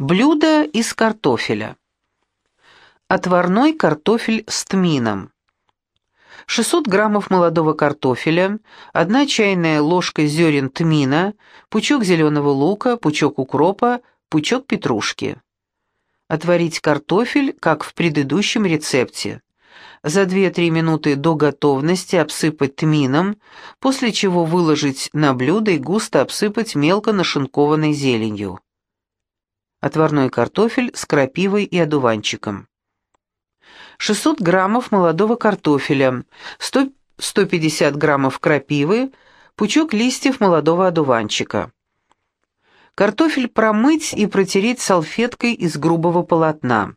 Блюдо из картофеля. Отварной картофель с тмином. 600 граммов молодого картофеля, 1 чайная ложка зерен тмина, пучок зеленого лука, пучок укропа, пучок петрушки. Отварить картофель, как в предыдущем рецепте. За 2-3 минуты до готовности обсыпать тмином, после чего выложить на блюдо и густо обсыпать мелко нашинкованной зеленью отварной картофель с крапивой и одуванчиком. 600 граммов молодого картофеля, 100, 150 граммов крапивы, пучок листьев молодого одуванчика. Картофель промыть и протереть салфеткой из грубого полотна.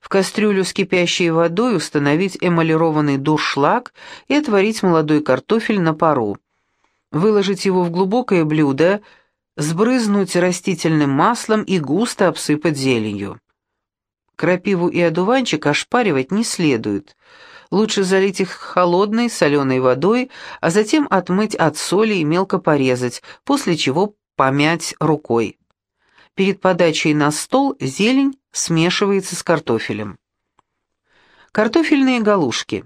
В кастрюлю с кипящей водой установить эмалированный дуршлаг и отварить молодой картофель на пару. Выложить его в глубокое блюдо, сбрызнуть растительным маслом и густо обсыпать зеленью. Крапиву и одуванчик ошпаривать не следует. Лучше залить их холодной соленой водой, а затем отмыть от соли и мелко порезать, после чего помять рукой. Перед подачей на стол зелень смешивается с картофелем. Картофельные галушки.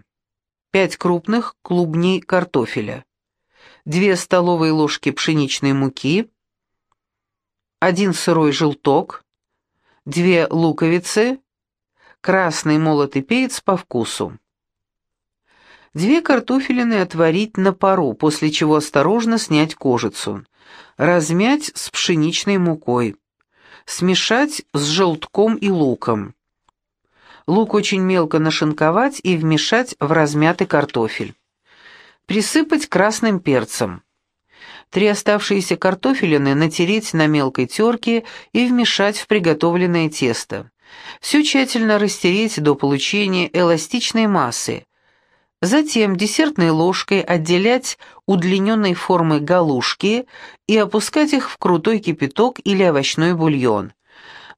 5 крупных клубней картофеля. 2 столовые ложки пшеничной муки, один сырой желток, две луковицы, красный молотый перец по вкусу. Две картофелины отварить на пару, после чего осторожно снять кожицу. Размять с пшеничной мукой. Смешать с желтком и луком. Лук очень мелко нашинковать и вмешать в размятый картофель. Присыпать красным перцем. Три оставшиеся картофелины натереть на мелкой терке и вмешать в приготовленное тесто. Все тщательно растереть до получения эластичной массы. Затем десертной ложкой отделять удлиненной формы галушки и опускать их в крутой кипяток или овощной бульон.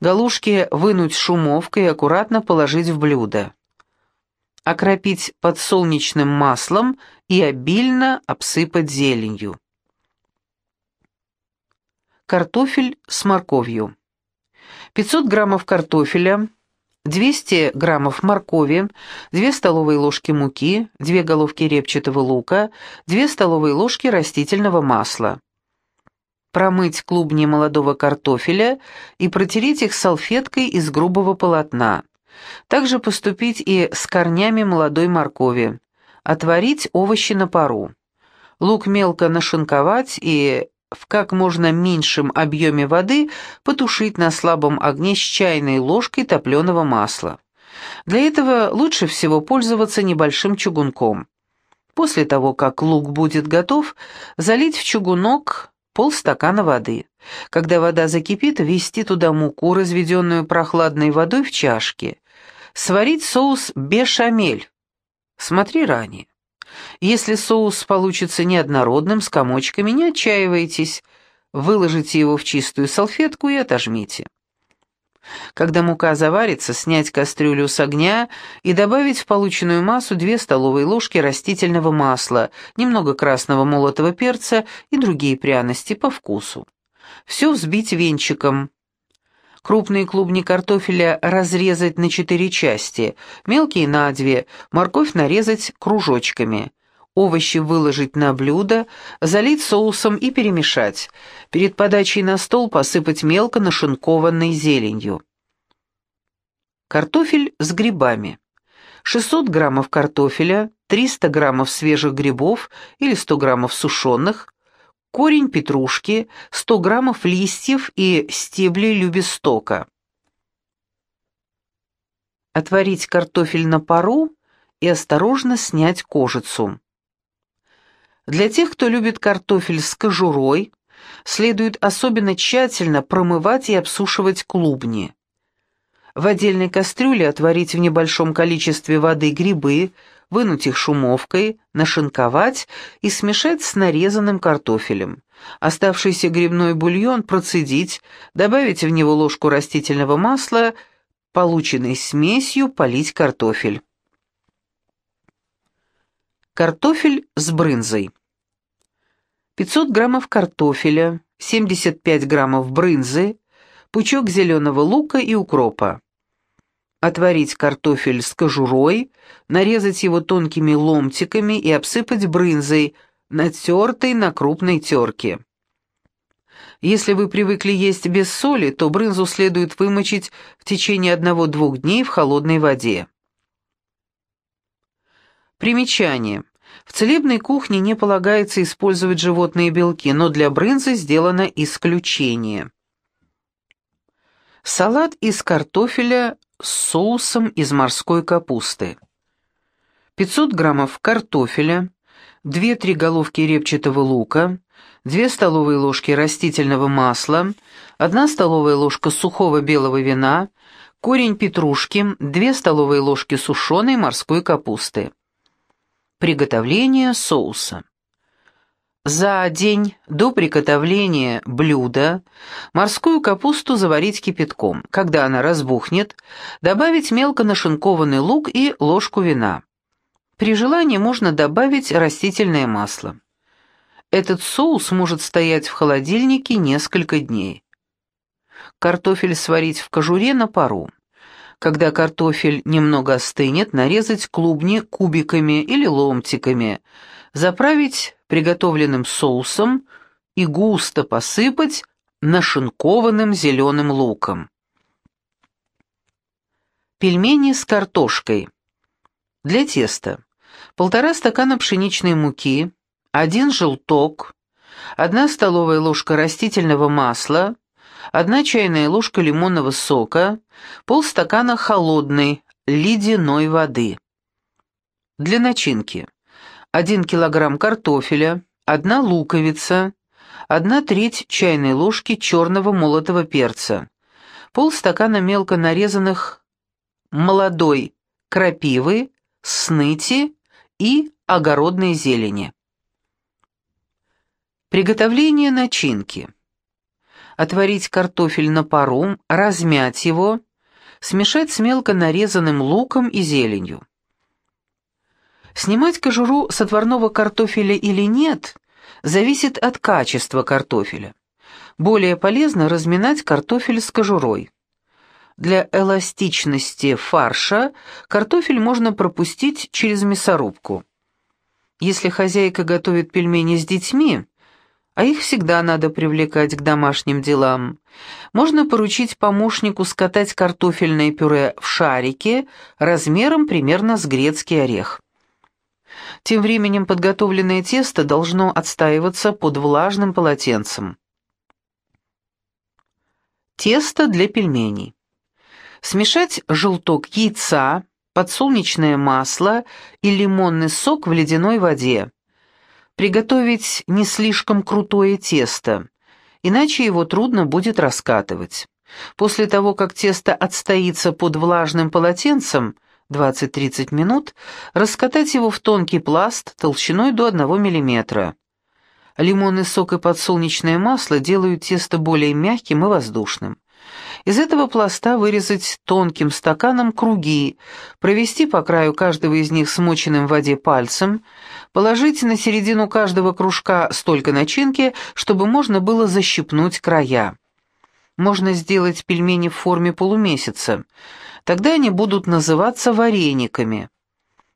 Галушки вынуть шумовкой и аккуратно положить в блюдо. Окропить подсолнечным маслом и обильно обсыпать зеленью. Картофель с морковью. 500 граммов картофеля, 200 граммов моркови, 2 столовые ложки муки, 2 головки репчатого лука, 2 столовые ложки растительного масла. Промыть клубни молодого картофеля и протереть их салфеткой из грубого полотна. Также поступить и с корнями молодой моркови. Отварить овощи на пару. Лук мелко нашинковать и в как можно меньшем объеме воды потушить на слабом огне с чайной ложкой топленого масла. Для этого лучше всего пользоваться небольшим чугунком. После того, как лук будет готов, залить в чугунок полстакана воды. Когда вода закипит, ввести туда муку, разведенную прохладной водой в чашке. Сварить соус бешамель. Смотри ранее. Если соус получится неоднородным, с комочками, не отчаивайтесь. Выложите его в чистую салфетку и отожмите. Когда мука заварится, снять кастрюлю с огня и добавить в полученную массу 2 столовые ложки растительного масла, немного красного молотого перца и другие пряности по вкусу. Все взбить венчиком. Крупные клубни картофеля разрезать на четыре части, мелкие на две, морковь нарезать кружочками. Овощи выложить на блюдо, залить соусом и перемешать. Перед подачей на стол посыпать мелко нашинкованной зеленью. Картофель с грибами. 600 граммов картофеля, 300 граммов свежих грибов или 100 граммов сушеных, корень петрушки, 100 граммов листьев и стебли любестока. Отварить картофель на пару и осторожно снять кожицу. Для тех, кто любит картофель с кожурой, следует особенно тщательно промывать и обсушивать клубни. В отдельной кастрюле отварить в небольшом количестве воды грибы, вынуть их шумовкой, нашинковать и смешать с нарезанным картофелем. Оставшийся грибной бульон процедить, добавить в него ложку растительного масла, полученной смесью полить картофель. Картофель с брынзой. 500 граммов картофеля, 75 граммов брынзы, пучок зеленого лука и укропа. Отварить картофель с кожурой, нарезать его тонкими ломтиками и обсыпать брынзой, натертой на крупной терке. Если вы привыкли есть без соли, то брынзу следует вымочить в течение одного-двух дней в холодной воде. Примечание. В целебной кухне не полагается использовать животные белки, но для брынзы сделано исключение. Салат из картофеля с соусом из морской капусты. 500 граммов картофеля, 2-3 головки репчатого лука, 2 столовые ложки растительного масла, 1 столовая ложка сухого белого вина, корень петрушки, 2 столовые ложки сушеной морской капусты. Приготовление соуса. За день до приготовления блюда морскую капусту заварить кипятком. Когда она разбухнет, добавить мелко нашинкованный лук и ложку вина. При желании можно добавить растительное масло. Этот соус может стоять в холодильнике несколько дней. Картофель сварить в кожуре на пару. Когда картофель немного остынет, нарезать клубни кубиками или ломтиками, заправить приготовленным соусом и густо посыпать нашинкованным зеленым луком. Пельмени с картошкой. Для теста. Полтора стакана пшеничной муки, один желток, одна столовая ложка растительного масла, одна чайная ложка лимонного сока, полстакана холодной, ледяной воды. Для начинки. 1 килограмм картофеля, одна луковица, одна треть чайной ложки черного молотого перца, полстакана мелко нарезанных молодой крапивы, сныти и огородной зелени. Приготовление начинки отварить картофель на пару, размять его, смешать с мелко нарезанным луком и зеленью. Снимать кожуру с отварного картофеля или нет, зависит от качества картофеля. Более полезно разминать картофель с кожурой. Для эластичности фарша картофель можно пропустить через мясорубку. Если хозяйка готовит пельмени с детьми, а их всегда надо привлекать к домашним делам. Можно поручить помощнику скатать картофельное пюре в шарике размером примерно с грецкий орех. Тем временем подготовленное тесто должно отстаиваться под влажным полотенцем. Тесто для пельменей. Смешать желток яйца, подсолнечное масло и лимонный сок в ледяной воде. Приготовить не слишком крутое тесто, иначе его трудно будет раскатывать. После того, как тесто отстоится под влажным полотенцем, 20-30 минут, раскатать его в тонкий пласт толщиной до 1 мм. Лимонный сок и подсолнечное масло делают тесто более мягким и воздушным. Из этого пласта вырезать тонким стаканом круги, провести по краю каждого из них смоченным в воде пальцем, положить на середину каждого кружка столько начинки, чтобы можно было защипнуть края. Можно сделать пельмени в форме полумесяца. Тогда они будут называться варениками.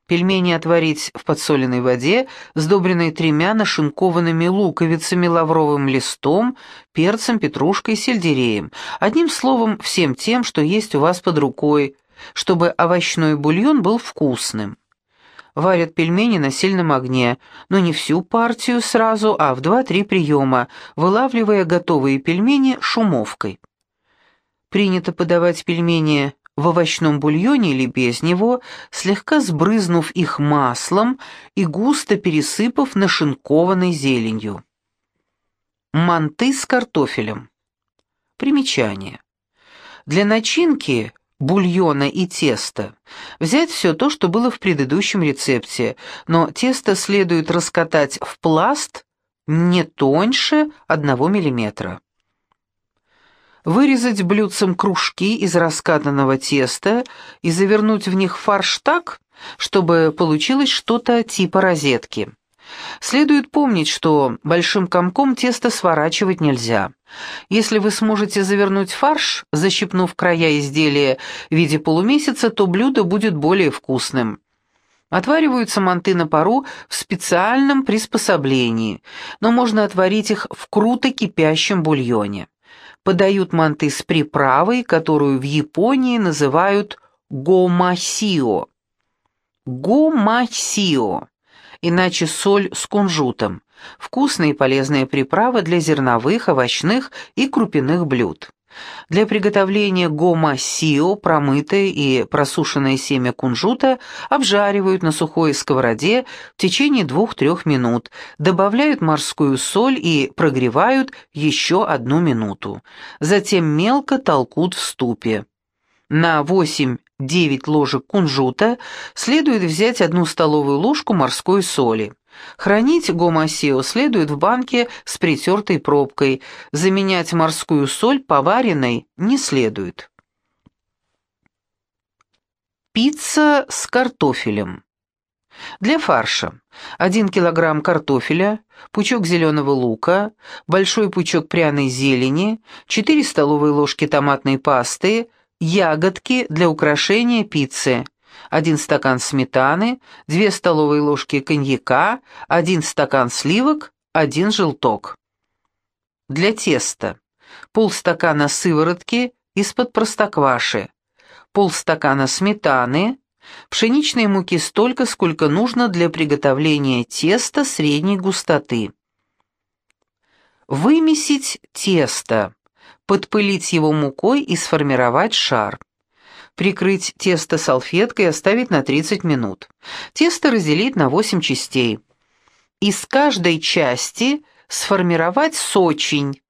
Пельмени отварить в подсоленной воде, сдобренной тремя нашинкованными луковицами, лавровым листом, перцем, петрушкой, сельдереем. Одним словом, всем тем, что есть у вас под рукой, чтобы овощной бульон был вкусным. Варят пельмени на сильном огне, но не всю партию сразу, а в 2-3 приема, вылавливая готовые пельмени шумовкой. Принято подавать пельмени в овощном бульоне или без него, слегка сбрызнув их маслом и густо пересыпав нашинкованной зеленью. Манты с картофелем. Примечание. Для начинки бульона и теста взять все то, что было в предыдущем рецепте, но тесто следует раскатать в пласт не тоньше 1 мм вырезать блюдцем кружки из раскатанного теста и завернуть в них фарш так, чтобы получилось что-то типа розетки. Следует помнить, что большим комком тесто сворачивать нельзя. Если вы сможете завернуть фарш, защипнув края изделия в виде полумесяца, то блюдо будет более вкусным. Отвариваются манты на пару в специальном приспособлении, но можно отварить их в круто кипящем бульоне. Подают манты с приправой, которую в Японии называют гомасио. Гомасио, иначе соль с кунжутом. Вкусная и полезная приправа для зерновых, овощных и крупяных блюд. Для приготовления гома-сио промытое и просушенное семя кунжута обжаривают на сухой сковороде в течение 2-3 минут, добавляют морскую соль и прогревают еще одну минуту. Затем мелко толкут в ступе. На 8-9 ложек кунжута следует взять одну столовую ложку морской соли. Хранить гомосео следует в банке с притертой пробкой, заменять морскую соль поваренной не следует. Пицца с картофелем. Для фарша 1 кг картофеля, пучок зеленого лука, большой пучок пряной зелени, 4 столовые ложки томатной пасты, ягодки для украшения пиццы – 1 стакан сметаны, 2 столовые ложки коньяка, 1 стакан сливок, 1 желток. Для теста полстакана сыворотки из-под простокваши, полстакана сметаны, пшеничной муки столько, сколько нужно для приготовления теста средней густоты. Вымесить тесто, подпылить его мукой и сформировать шар прикрыть тесто салфеткой и оставить на 30 минут. Тесто разделить на 8 частей. Из каждой части сформировать сочень.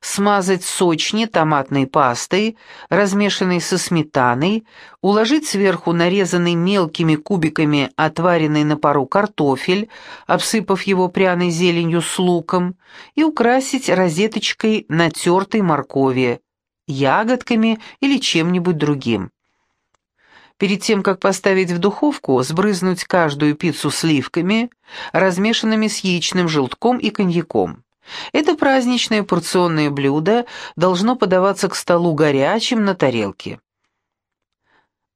Смазать сочни томатной пастой, размешанной со сметаной, уложить сверху нарезанный мелкими кубиками отваренный на пару картофель, обсыпав его пряной зеленью с луком, и украсить розеточкой натертой моркови, ягодками или чем-нибудь другим. Перед тем, как поставить в духовку, сбрызнуть каждую пиццу сливками, размешанными с яичным желтком и коньяком. Это праздничное порционное блюдо должно подаваться к столу горячим на тарелке.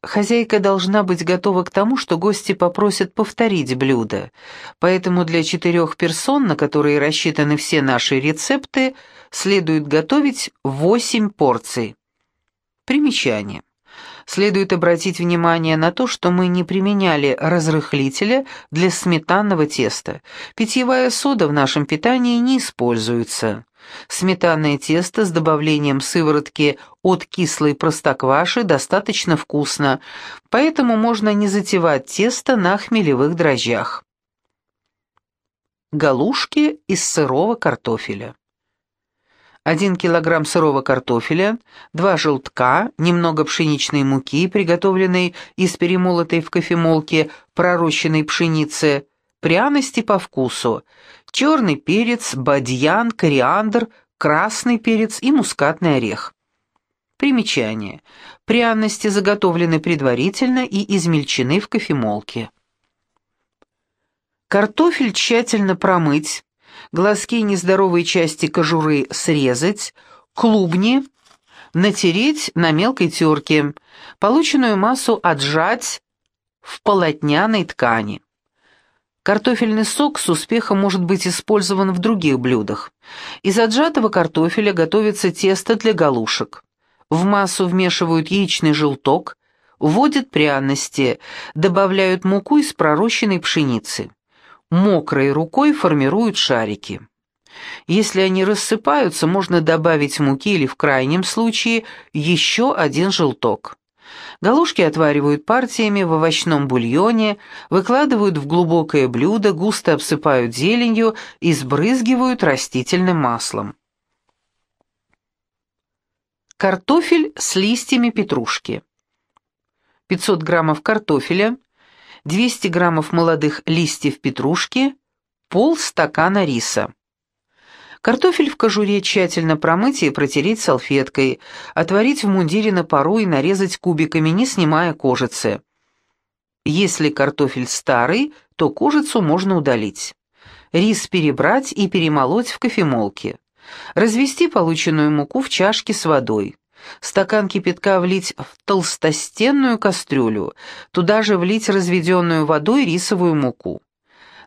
Хозяйка должна быть готова к тому, что гости попросят повторить блюдо, поэтому для четырех персон, на которые рассчитаны все наши рецепты, следует готовить 8 порций. Примечание. Следует обратить внимание на то, что мы не применяли разрыхлителя для сметанного теста. Питьевая сода в нашем питании не используется. Сметанное тесто с добавлением сыворотки от кислой простокваши достаточно вкусно, поэтому можно не затевать тесто на хмелевых дрожжах. Галушки из сырого картофеля. 1 кг сырого картофеля, 2 желтка, немного пшеничной муки, приготовленной из перемолотой в кофемолке пророщенной пшеницы, пряности по вкусу, черный перец, бадьян, кориандр, красный перец и мускатный орех. Примечание. Пряности заготовлены предварительно и измельчены в кофемолке. Картофель тщательно промыть, глазки и нездоровые части кожуры срезать, клубни натереть на мелкой терке, полученную массу отжать в полотняной ткани. Картофельный сок с успехом может быть использован в других блюдах. Из отжатого картофеля готовится тесто для галушек. В массу вмешивают яичный желток, вводят пряности, добавляют муку из пророщенной пшеницы мокрой рукой формируют шарики. Если они рассыпаются, можно добавить муки или в крайнем случае еще один желток. Галушки отваривают партиями в овощном бульоне, выкладывают в глубокое блюдо, густо обсыпают зеленью и сбрызгивают растительным маслом. Картофель с листьями петрушки. 500 граммов картофеля – 200 граммов молодых листьев петрушки, полстакана риса. Картофель в кожуре тщательно промыть и протереть салфеткой, отварить в мундире на пару и нарезать кубиками, не снимая кожицы. Если картофель старый, то кожицу можно удалить. Рис перебрать и перемолоть в кофемолке. Развести полученную муку в чашке с водой. Стакан кипятка влить в толстостенную кастрюлю, туда же влить разведенную водой рисовую муку.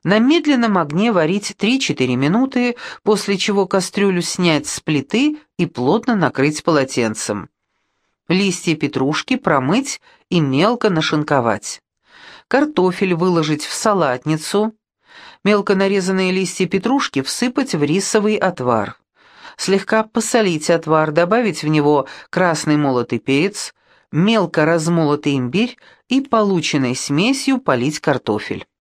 На медленном огне варить 3-4 минуты, после чего кастрюлю снять с плиты и плотно накрыть полотенцем. Листья петрушки промыть и мелко нашинковать. Картофель выложить в салатницу. Мелко нарезанные листья петрушки всыпать в рисовый отвар. Слегка посолить отвар, добавить в него красный молотый перец, мелко размолотый имбирь и полученной смесью полить картофель.